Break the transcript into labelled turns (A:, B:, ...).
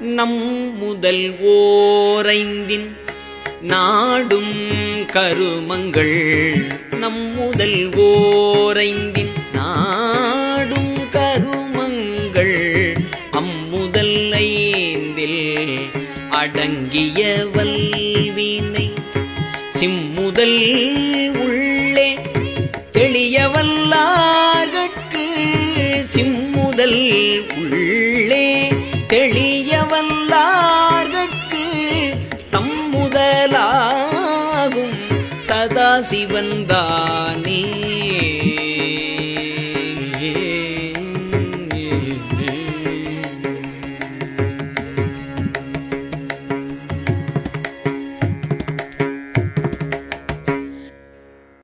A: நம் முதல் ஓரைந்தின் நாடும் கருமங்கள். நம் முதல் ஓரைந்தின் நாடும் கருமங்கள். அம்முதல் ஐந்தில் அடங்கிய வல்வினை சிம்முதல் உள்ளே தெளியவல்லார்கட்கு. சிம்முதல் உள்ளே தெளிய தெளியவல்லார்கட்கு தம்முதலாகும் சதாசிவந்தானே